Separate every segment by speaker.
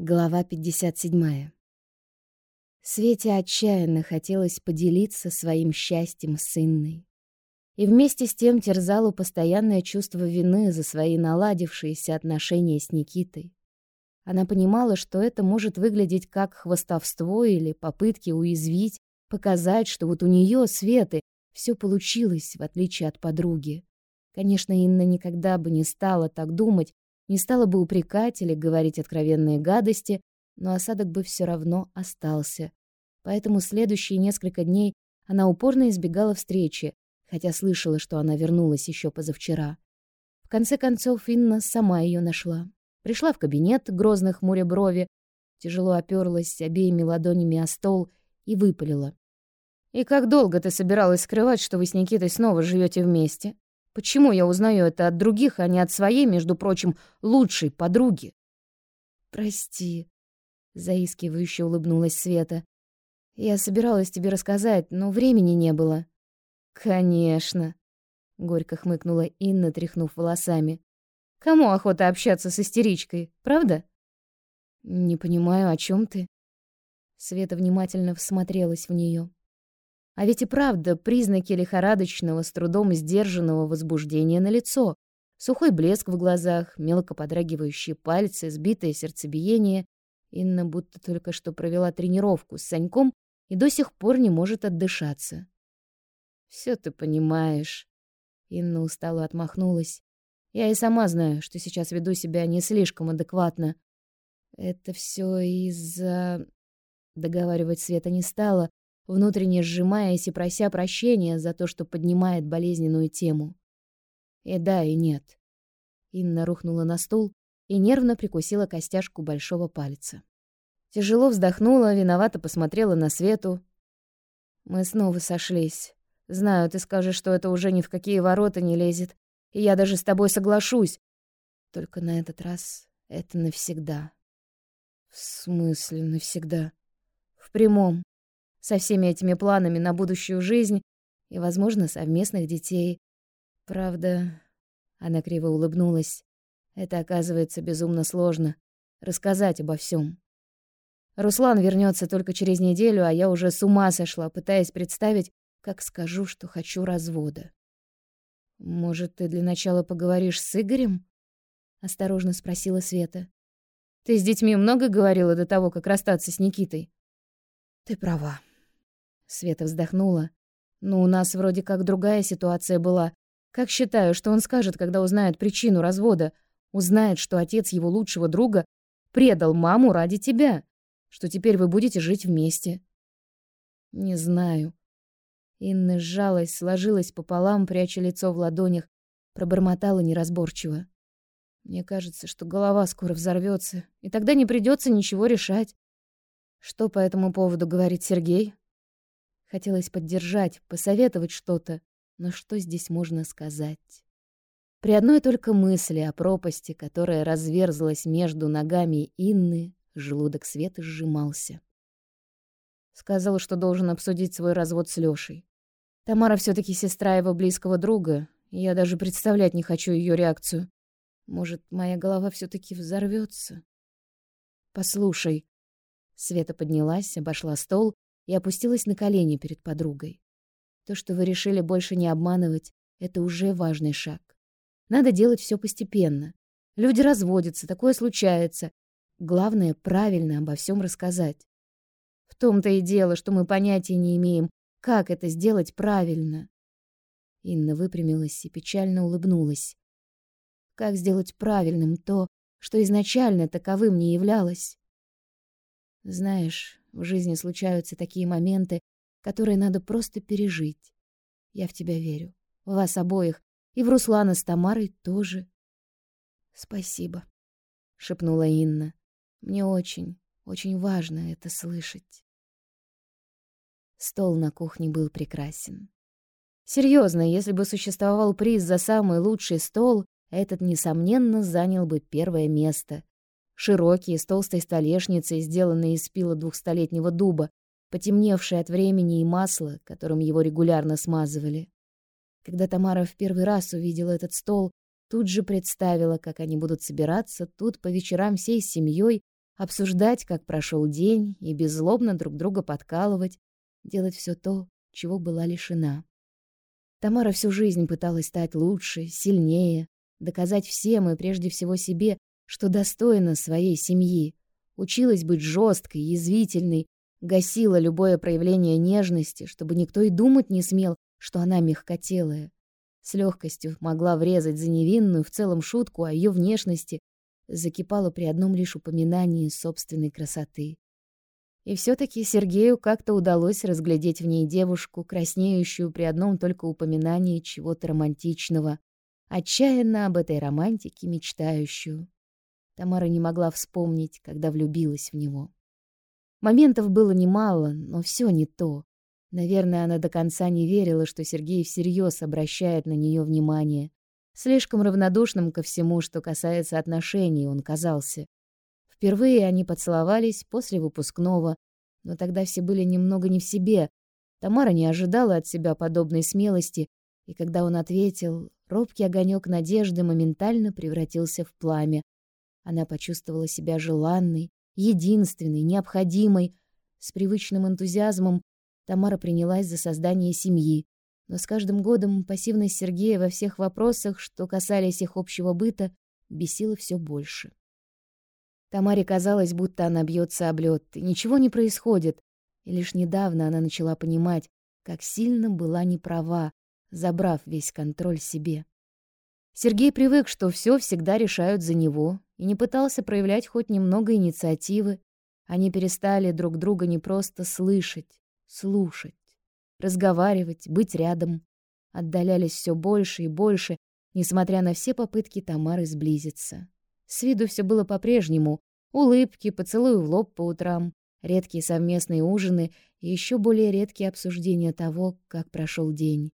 Speaker 1: Глава 57. Свете отчаянно хотелось поделиться своим счастьем с Инной. И вместе с тем терзало постоянное чувство вины за свои наладившиеся отношения с Никитой. Она понимала, что это может выглядеть как хвастовство или попытки уязвить, показать, что вот у нее, Светы, все получилось, в отличие от подруги. Конечно, Инна никогда бы не стала так думать, не стала бы упрекать или говорить откровенные гадости, но осадок бы все равно остался. Поэтому следующие несколько дней она упорно избегала встречи, хотя слышала, что она вернулась еще позавчера. В конце концов Инна сама ее нашла. Пришла в кабинет, грозно хмуря брови, тяжело оперлась обеими ладонями о стол и выпалила. «И как долго ты собиралась скрывать, что вы с Никитой снова живете вместе?» Почему я узнаю это от других, а не от своей, между прочим, лучшей подруги?
Speaker 2: Прости, заискивающе улыбнулась Света. Я собиралась тебе рассказать, но времени не было.
Speaker 1: Конечно, горько хмыкнула Инна, тряхнув волосами. Кому охота общаться с истеричкой, правда?
Speaker 2: Не понимаю, о чем ты?
Speaker 1: Света внимательно всмотрелась в нее. А ведь и правда, признаки лихорадочного, с трудом сдержанного возбуждения на лицо. Сухой блеск в глазах, мелко подрагивающие пальцы, сбитое сердцебиение. Инна будто только что провела тренировку с Саньком и до сих пор не может отдышаться. Все ты понимаешь. Инна устало отмахнулась. Я и сама знаю, что сейчас веду себя не слишком адекватно. Это все из-за... Договаривать Света не стала, внутренне сжимаясь и прося прощения за то, что поднимает болезненную тему. И да, и нет. Инна рухнула на стул и нервно прикусила костяшку большого пальца. Тяжело вздохнула, виновато посмотрела на Свету. Мы снова сошлись. Знаю, ты скажешь, что это уже ни в какие ворота не лезет, и я даже с тобой соглашусь. Только на этот раз это навсегда.
Speaker 2: В смысле навсегда?
Speaker 1: В прямом со всеми этими планами на будущую жизнь и, возможно, совместных детей. Правда, она криво улыбнулась. Это оказывается безумно сложно рассказать обо всем. Руслан вернется только через неделю, а я уже с ума сошла, пытаясь представить, как скажу, что хочу развода. Может, ты для начала поговоришь с Игорем? осторожно спросила Света. Ты с детьми много говорила до того, как расстаться с Никитой?
Speaker 2: Ты права.
Speaker 1: Света вздохнула. «Ну, у нас вроде как другая ситуация была. Как считаю, что он скажет, когда узнает причину развода? Узнает, что отец его лучшего друга предал маму ради тебя, что теперь вы будете жить вместе». «Не знаю». Инна сжалась, сложилась пополам, пряча лицо в ладонях, пробормотала неразборчиво. «Мне кажется, что голова скоро взорвется, и тогда не придется ничего решать». «Что по этому поводу говорит Сергей?» Хотелось поддержать, посоветовать что-то, но что здесь можно сказать? При одной только мысли о пропасти, которая разверзлась между ногами Инны, желудок Светы сжимался. Сказал, что должен обсудить свой развод с Лёшей. Тамара все таки сестра его близкого друга, я даже представлять не хочу ее реакцию. Может, моя голова все таки взорвется? Послушай. Света поднялась, обошла стол и опустилась на колени перед подругой. То, что вы решили больше не обманывать, это уже важный шаг. Надо делать все постепенно. Люди разводятся, такое случается. Главное правильно обо всем рассказать. В том-то и дело, что мы понятия не имеем, как это сделать правильно. Инна выпрямилась и печально улыбнулась. Как сделать правильным то, что изначально таковым не являлось? Знаешь, в жизни случаются такие моменты, которые надо просто пережить. Я в тебя верю. В вас обоих. И в Руслана с Тамарой тоже. Спасибо, шепнула Инна. Мне очень, очень важно это слышать. Стол на кухне был прекрасен. Серьезно, если бы существовал приз за самый лучший стол, этот несомненно занял бы первое место. Широкие, с толстой столешницей, сделанные из пила двухстолетнего дуба, потемневшие от времени и масла, которым его регулярно смазывали. Когда Тамара в первый раз увидела этот стол, тут же представила, как они будут собираться тут по вечерам всей семьей, обсуждать, как прошел день, и беззлобно друг друга подкалывать, делать все то, чего была лишена. Тамара всю жизнь пыталась стать лучше, сильнее, доказать всем и прежде всего себе, что достойна своей семьи. Училась быть жесткой, язвительной, гасила любое проявление нежности, чтобы никто и думать не смел, что она мягкотелая. С легкостью могла врезать за невинную в целом шутку о ее внешности, закипала при одном лишь упоминании собственной красоты. И все таки Сергею как-то удалось разглядеть в ней девушку, краснеющую при одном только упоминании чего-то романтичного, отчаянно об этой романтике мечтающую. Тамара не могла вспомнить, когда влюбилась в него. Моментов было немало, но все не то. Наверное, она до конца не верила, что Сергей всерьез обращает на нее внимание. Слишком равнодушным ко всему, что касается отношений, он казался. Впервые они поцеловались после выпускного, но тогда все были немного не в себе. Тамара не ожидала от себя подобной смелости, и когда он ответил, робкий огонек надежды моментально превратился в пламя. Она почувствовала себя желанной, единственной, необходимой. С привычным энтузиазмом Тамара принялась за создание семьи, но с каждым годом пассивность Сергея во всех вопросах, что касались их общего быта, бесила все больше. Тамаре казалось, будто она бьется об лед, и ничего не происходит. И лишь недавно она начала понимать, как сильно была неправа, забрав весь контроль себе. Сергей привык, что все всегда решают за него, и не пытался проявлять хоть немного инициативы. Они перестали друг друга не просто слышать, слушать, разговаривать, быть рядом. Отдалялись все больше и больше, несмотря на все попытки Тамары сблизиться. С виду все было по-прежнему. Улыбки, поцелуи в лоб по утрам, редкие совместные ужины и еще более редкие обсуждения того, как прошел день.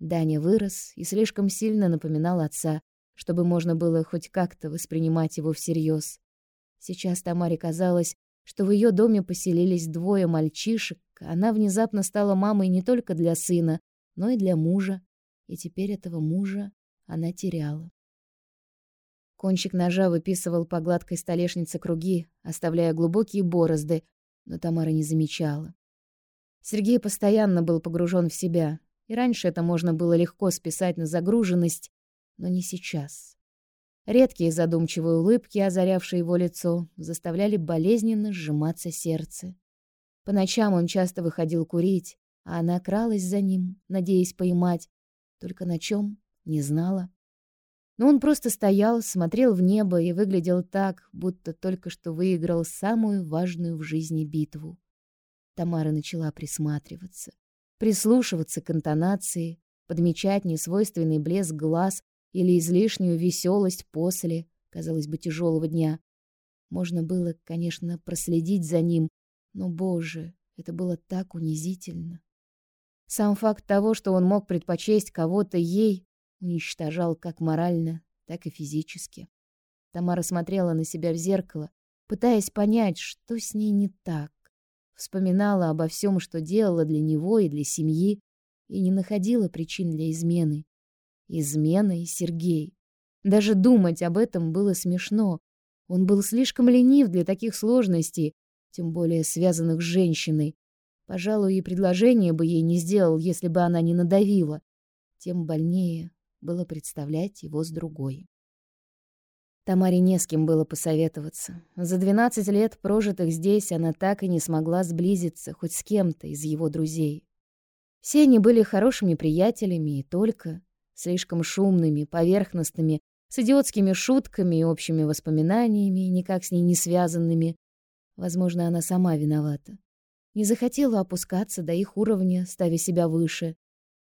Speaker 1: Даня вырос и слишком сильно напоминал отца, чтобы можно было хоть как-то воспринимать его всерьез. Сейчас Тамаре казалось, что в ее доме поселились двое мальчишек, она внезапно стала мамой не только для сына, но и для мужа, и теперь этого мужа она теряла. Кончик ножа выписывал по гладкой столешнице круги, оставляя глубокие борозды, но Тамара не замечала. Сергей постоянно был погружен в себя, и раньше это можно было легко списать на загруженность, но не сейчас. Редкие задумчивые улыбки, озарявшие его лицо, заставляли болезненно сжиматься сердце. По ночам он часто выходил курить, а она кралась за ним, надеясь поймать, только на чем не знала. Но он просто стоял, смотрел в небо и выглядел так, будто только что выиграл самую важную в жизни битву. Тамара начала присматриваться, прислушиваться к интонации, подмечать несвойственный блеск глаз или излишнюю веселость после, казалось бы, тяжелого дня. Можно было, конечно, проследить за ним, но, боже, это было так унизительно. Сам факт того, что он мог предпочесть кого-то ей, уничтожал как морально, так и физически. Тамара смотрела на себя в зеркало, пытаясь понять, что с ней не так. Вспоминала обо всем, что делала для него и для семьи, и не находила причин для измены. Измена и Сергей. Даже думать об этом было смешно. Он был слишком ленив для таких сложностей, тем более связанных с женщиной. Пожалуй, и предложение бы ей не сделал, если бы она не надавила. Тем больнее было представлять его с другой. Тамаре не с кем было посоветоваться. За 12 лет, прожитых здесь, она так и не смогла сблизиться хоть с кем-то из его друзей. Все они были хорошими приятелями и только, слишком шумными, поверхностными, с идиотскими шутками и общими воспоминаниями, никак с ней не связанными. Возможно, она сама виновата. Не захотела опускаться до их уровня, ставя себя выше,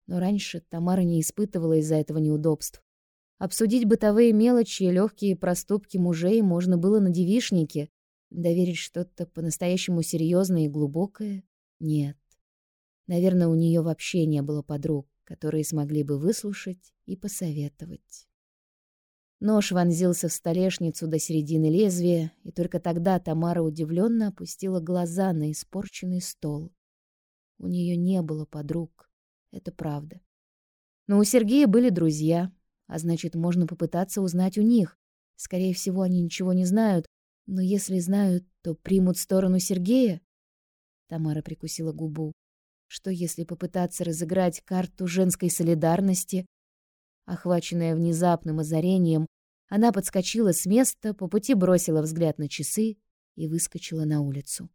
Speaker 1: но раньше Тамара не испытывала из-за этого неудобств. Обсудить бытовые мелочи и легкие проступки мужей можно было на девишнике. Доверить что-то по-настоящему серьезное и глубокое — нет. Наверное, у нее вообще не было подруг, которые смогли бы выслушать и посоветовать. Нож вонзился в столешницу до середины лезвия, и только тогда Тамара удивленно опустила глаза на испорченный стол. У нее не было подруг. Это правда. Но у Сергея были друзья, а значит, можно попытаться узнать у них. Скорее всего, они ничего не знают,
Speaker 2: Но если знают, то примут сторону Сергея? Тамара прикусила губу. Что если попытаться разыграть карту женской солидарности? Охваченная внезапным озарением, она подскочила с места, по пути бросила взгляд на часы и выскочила на улицу.